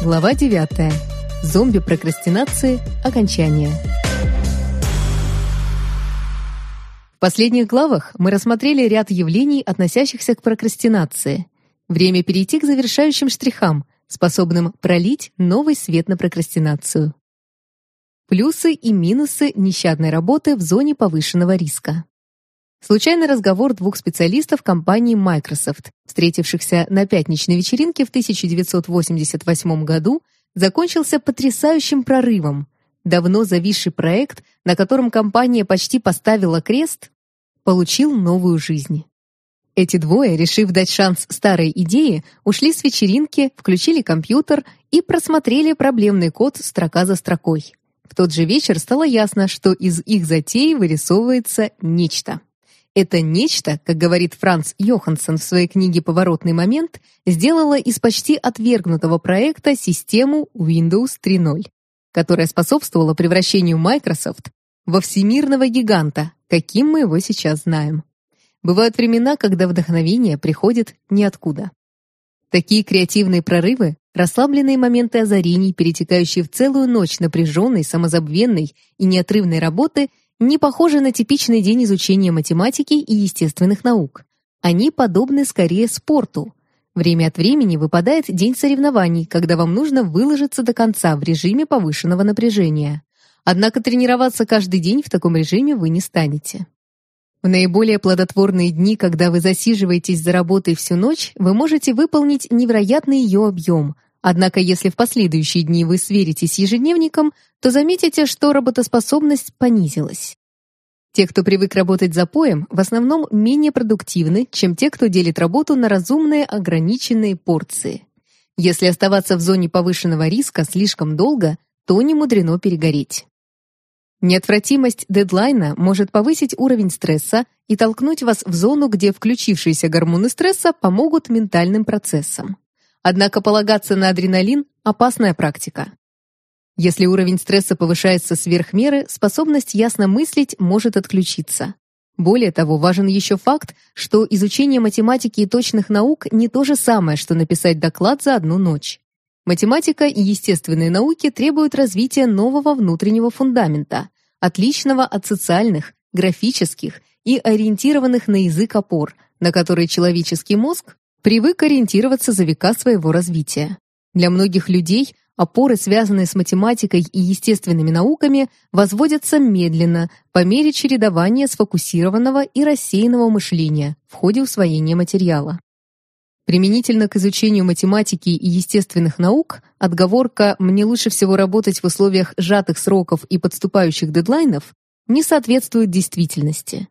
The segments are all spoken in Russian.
Глава 9. Зомби прокрастинации. Окончание. В последних главах мы рассмотрели ряд явлений, относящихся к прокрастинации. Время перейти к завершающим штрихам, способным пролить новый свет на прокрастинацию. Плюсы и минусы нещадной работы в зоне повышенного риска. Случайный разговор двух специалистов компании Microsoft, встретившихся на пятничной вечеринке в 1988 году, закончился потрясающим прорывом. Давно зависший проект, на котором компания почти поставила крест, получил новую жизнь. Эти двое, решив дать шанс старой идее, ушли с вечеринки, включили компьютер и просмотрели проблемный код строка за строкой. В тот же вечер стало ясно, что из их затеи вырисовывается нечто. Это нечто, как говорит Франц Йоханссон в своей книге «Поворотный момент», сделало из почти отвергнутого проекта систему Windows 3.0, которая способствовала превращению Microsoft во всемирного гиганта, каким мы его сейчас знаем. Бывают времена, когда вдохновение приходит ниоткуда. Такие креативные прорывы, расслабленные моменты озарений, перетекающие в целую ночь напряженной, самозабвенной и неотрывной работы – не похожи на типичный день изучения математики и естественных наук. Они подобны скорее спорту. Время от времени выпадает день соревнований, когда вам нужно выложиться до конца в режиме повышенного напряжения. Однако тренироваться каждый день в таком режиме вы не станете. В наиболее плодотворные дни, когда вы засиживаетесь за работой всю ночь, вы можете выполнить невероятный ее объем – Однако, если в последующие дни вы сверитесь с ежедневником, то заметите, что работоспособность понизилась. Те, кто привык работать за поем, в основном менее продуктивны, чем те, кто делит работу на разумные ограниченные порции. Если оставаться в зоне повышенного риска слишком долго, то не мудрено перегореть. Неотвратимость дедлайна может повысить уровень стресса и толкнуть вас в зону, где включившиеся гормоны стресса помогут ментальным процессам. Однако полагаться на адреналин – опасная практика. Если уровень стресса повышается сверх меры, способность ясно мыслить может отключиться. Более того, важен еще факт, что изучение математики и точных наук не то же самое, что написать доклад за одну ночь. Математика и естественные науки требуют развития нового внутреннего фундамента, отличного от социальных, графических и ориентированных на язык опор, на которые человеческий мозг привык ориентироваться за века своего развития. Для многих людей опоры, связанные с математикой и естественными науками, возводятся медленно, по мере чередования сфокусированного и рассеянного мышления в ходе усвоения материала. Применительно к изучению математики и естественных наук отговорка «мне лучше всего работать в условиях сжатых сроков и подступающих дедлайнов» не соответствует действительности.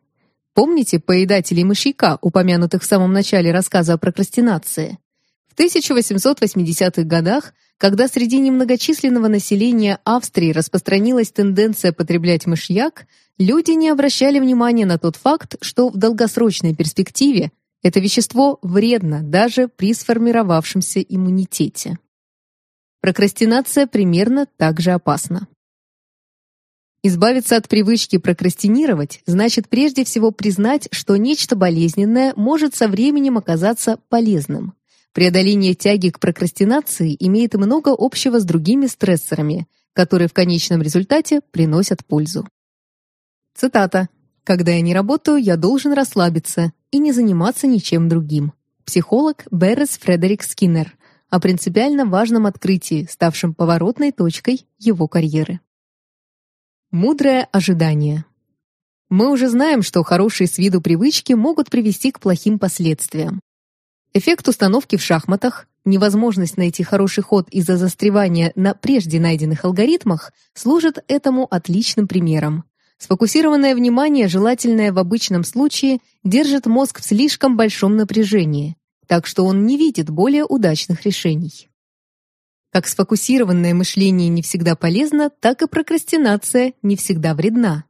Помните поедателей мышьяка, упомянутых в самом начале рассказа о прокрастинации? В 1880-х годах, когда среди немногочисленного населения Австрии распространилась тенденция потреблять мышьяк, люди не обращали внимания на тот факт, что в долгосрочной перспективе это вещество вредно даже при сформировавшемся иммунитете. Прокрастинация примерно так же опасна. Избавиться от привычки прокрастинировать значит прежде всего признать, что нечто болезненное может со временем оказаться полезным. Преодоление тяги к прокрастинации имеет много общего с другими стрессорами, которые в конечном результате приносят пользу. Цитата. «Когда я не работаю, я должен расслабиться и не заниматься ничем другим». Психолог Беррес Фредерик Скиннер о принципиально важном открытии, ставшем поворотной точкой его карьеры. Мудрое ожидание. Мы уже знаем, что хорошие с виду привычки могут привести к плохим последствиям. Эффект установки в шахматах, невозможность найти хороший ход из-за застревания на прежде найденных алгоритмах служит этому отличным примером. Сфокусированное внимание, желательное в обычном случае, держит мозг в слишком большом напряжении, так что он не видит более удачных решений. Как сфокусированное мышление не всегда полезно, так и прокрастинация не всегда вредна.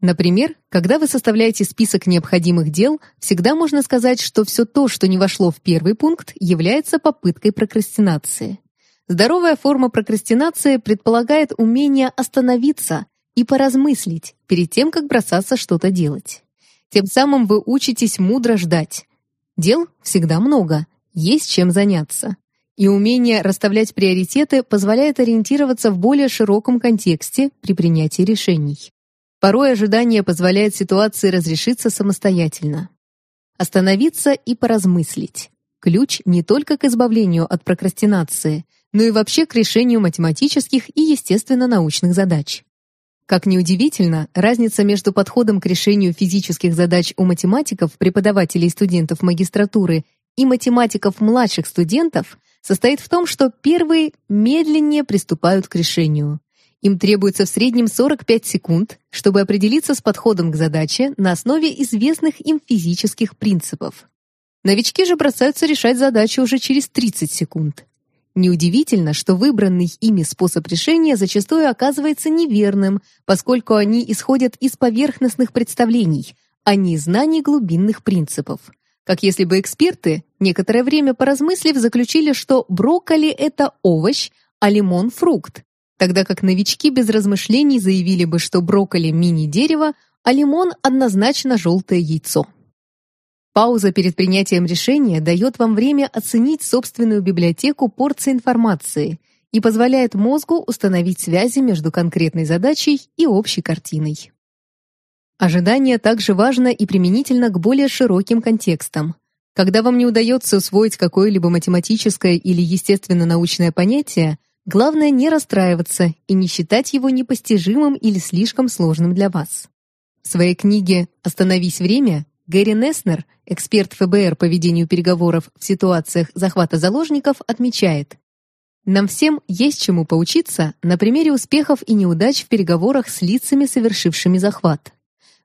Например, когда вы составляете список необходимых дел, всегда можно сказать, что все то, что не вошло в первый пункт, является попыткой прокрастинации. Здоровая форма прокрастинации предполагает умение остановиться и поразмыслить перед тем, как бросаться что-то делать. Тем самым вы учитесь мудро ждать. Дел всегда много, есть чем заняться. И умение расставлять приоритеты позволяет ориентироваться в более широком контексте при принятии решений. Порой ожидание позволяет ситуации разрешиться самостоятельно. Остановиться и поразмыслить. Ключ не только к избавлению от прокрастинации, но и вообще к решению математических и естественно-научных задач. Как ни удивительно, разница между подходом к решению физических задач у математиков, преподавателей и студентов магистратуры и математиков младших студентов состоит в том, что первые медленнее приступают к решению. Им требуется в среднем 45 секунд, чтобы определиться с подходом к задаче на основе известных им физических принципов. Новички же бросаются решать задачу уже через 30 секунд. Неудивительно, что выбранный ими способ решения зачастую оказывается неверным, поскольку они исходят из поверхностных представлений, а не знаний глубинных принципов. Как если бы эксперты, некоторое время поразмыслив, заключили, что брокколи – это овощ, а лимон – фрукт, тогда как новички без размышлений заявили бы, что брокколи – мини-дерево, а лимон – однозначно желтое яйцо. Пауза перед принятием решения дает вам время оценить собственную библиотеку порции информации и позволяет мозгу установить связи между конкретной задачей и общей картиной. Ожидание также важно и применительно к более широким контекстам. Когда вам не удается усвоить какое-либо математическое или естественно-научное понятие, Главное не расстраиваться и не считать его непостижимым или слишком сложным для вас. В своей книге «Остановись время» Гэри Неснер, эксперт ФБР по ведению переговоров в ситуациях захвата заложников, отмечает, «Нам всем есть чему поучиться на примере успехов и неудач в переговорах с лицами, совершившими захват.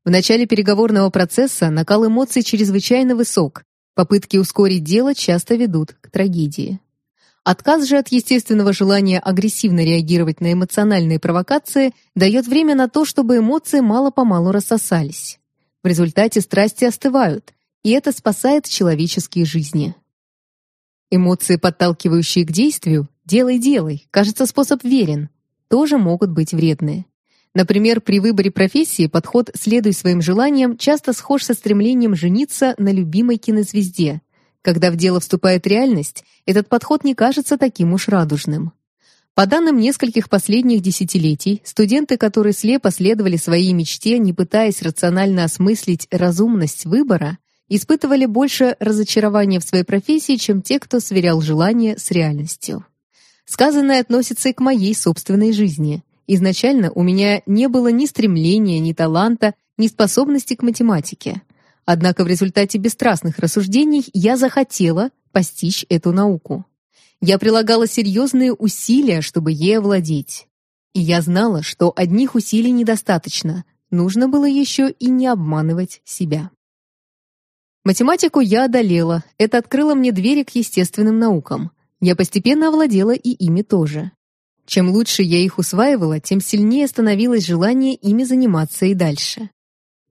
В начале переговорного процесса накал эмоций чрезвычайно высок, попытки ускорить дело часто ведут к трагедии. Отказ же от естественного желания агрессивно реагировать на эмоциональные провокации дает время на то, чтобы эмоции мало-помалу рассосались. В результате страсти остывают, и это спасает человеческие жизни. Эмоции, подталкивающие к действию, «делай-делай», кажется, способ верен, тоже могут быть вредны. Например, при выборе профессии подход «следуй своим желаниям» часто схож со стремлением жениться на любимой кинозвезде, когда в дело вступает реальность, этот подход не кажется таким уж радужным. По данным нескольких последних десятилетий, студенты, которые слепо следовали своей мечте, не пытаясь рационально осмыслить разумность выбора, испытывали больше разочарования в своей профессии, чем те, кто сверял желание с реальностью. Сказанное относится и к моей собственной жизни. Изначально у меня не было ни стремления, ни таланта, ни способности к математике. Однако в результате бесстрастных рассуждений я захотела постичь эту науку. Я прилагала серьезные усилия, чтобы ей овладеть. И я знала, что одних усилий недостаточно, нужно было еще и не обманывать себя. Математику я одолела, это открыло мне двери к естественным наукам. Я постепенно овладела и ими тоже. Чем лучше я их усваивала, тем сильнее становилось желание ими заниматься и дальше.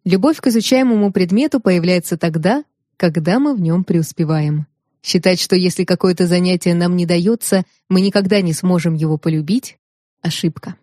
Любовь к изучаемому предмету появляется тогда, когда мы в нем преуспеваем. Считать, что если какое-то занятие нам не дается, мы никогда не сможем его полюбить — ошибка.